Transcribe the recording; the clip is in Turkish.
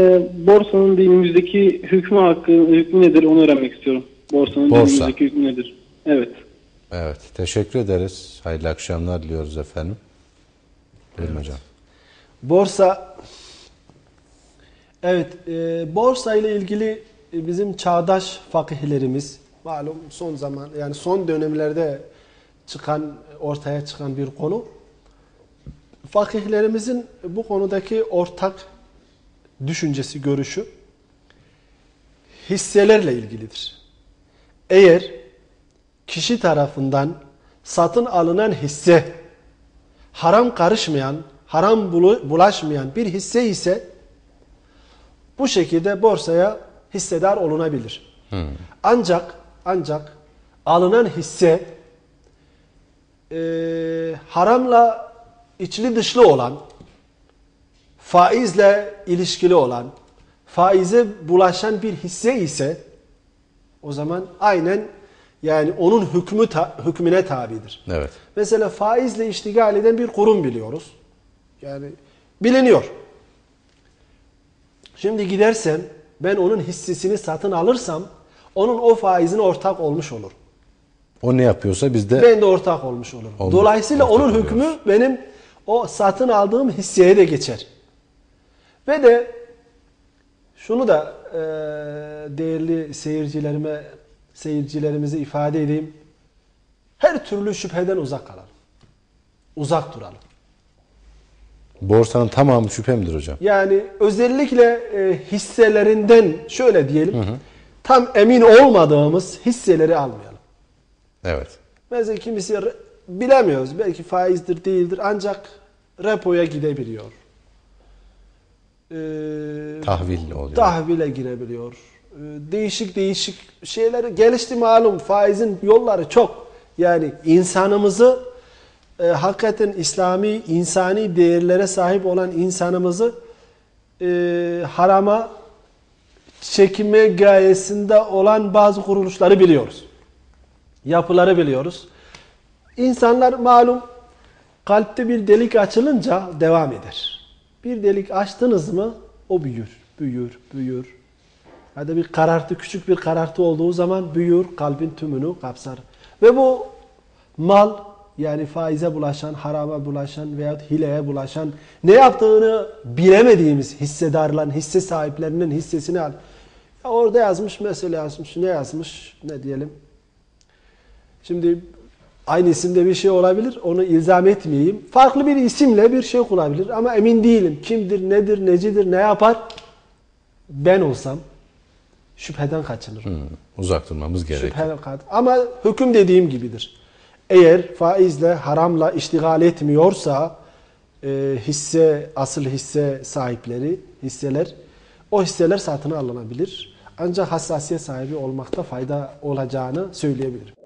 Ee, borsanın dinimizdeki hükmü hakkı, hükmü nedir onu öğrenmek istiyorum. Borsanın Borsa. dinimizdeki hükmü nedir? Evet. Evet, teşekkür ederiz. Hayırlı akşamlar diliyoruz efendim. Buyurun hocam. Borsa Evet, e, borsa ile ilgili e, bizim çağdaş fakihlerimiz malum son zaman yani son dönemlerde çıkan ortaya çıkan bir konu. Fakihlerimizin bu konudaki ortak düşüncesi, görüşü hisselerle ilgilidir. Eğer kişi tarafından satın alınan hisse haram karışmayan, haram bulaşmayan bir hisse ise bu şekilde borsaya hissedar olunabilir. Ancak ancak alınan hisse e, haramla içli dışlı olan, faizle ilişkili olan, faize bulaşan bir hisse ise o zaman aynen yani onun hükmü ta- hükmüne tabidir. Evet. Mesela faizle iştigal eden bir kurum biliyoruz. Yani biliniyor. Şimdi gidersen ben onun hissesini satın alırsam onun o faizine ortak olmuş olur. O ne yapıyorsa biz de Ben de ortak olmuş olurum. Olmuş, Dolayısıyla onun oluyoruz. hükmü benim o satın aldığım hisseye de geçer. Ve de şunu da e, değerli seyircilerime seyircilerimize ifade edeyim. Her türlü şüpheden uzak kalalım. Uzak duralım. borsanın tamamı şüphemdir hocam. Yani özellikle e, hisselerinden şöyle diyelim. Tam emin olmadığımız hisseleri almayalım. Evet. Mesela kimisi bilemiyoruz. Belki faizdir değildir ancak repoya gidebiliyor. Ee, Tahvil oluyor. tahvile girebiliyor. Ee, değişik değişik şeyler gelişti malum. Faizin yolları çok. Yani insanımızı e, hakikaten İslami, insani değerlere sahip olan insanımızı e, harama çekme gayesinde olan bazı kuruluşları biliyoruz. Yapıları biliyoruz. İnsanlar malum kalpte bir delik açılınca devam eder. Bir delik açtınız mı o büyür, büyür, büyür. Hadi bir karartı, küçük bir karartı olduğu zaman büyür, kalbin tümünü kapsar. Ve bu mal yani faize bulaşan, harama bulaşan veyahut hileye bulaşan ne yaptığını bilemediğimiz hissedarların, hisse sahiplerinin hissesini al. Ya orada yazmış, mesela yazmış, ne yazmış, ne diyelim. Şimdi aynı isimde bir şey olabilir. Onu ilzam etmeyeyim. Farklı bir isimle bir şey kurabilir ama emin değilim. Kimdir, nedir, necidir, ne yapar? Ben olsam şüpheden kaçınırım. Hı, uzak durmamız gerekiyor. Şüpheden kaçınırım. Ama hüküm dediğim gibidir. Eğer faizle, haramla iştigal etmiyorsa e, hisse, asıl hisse sahipleri, hisseler, o hisseler satın alınabilir. Ancak hassasiyet sahibi olmakta fayda olacağını söyleyebilirim.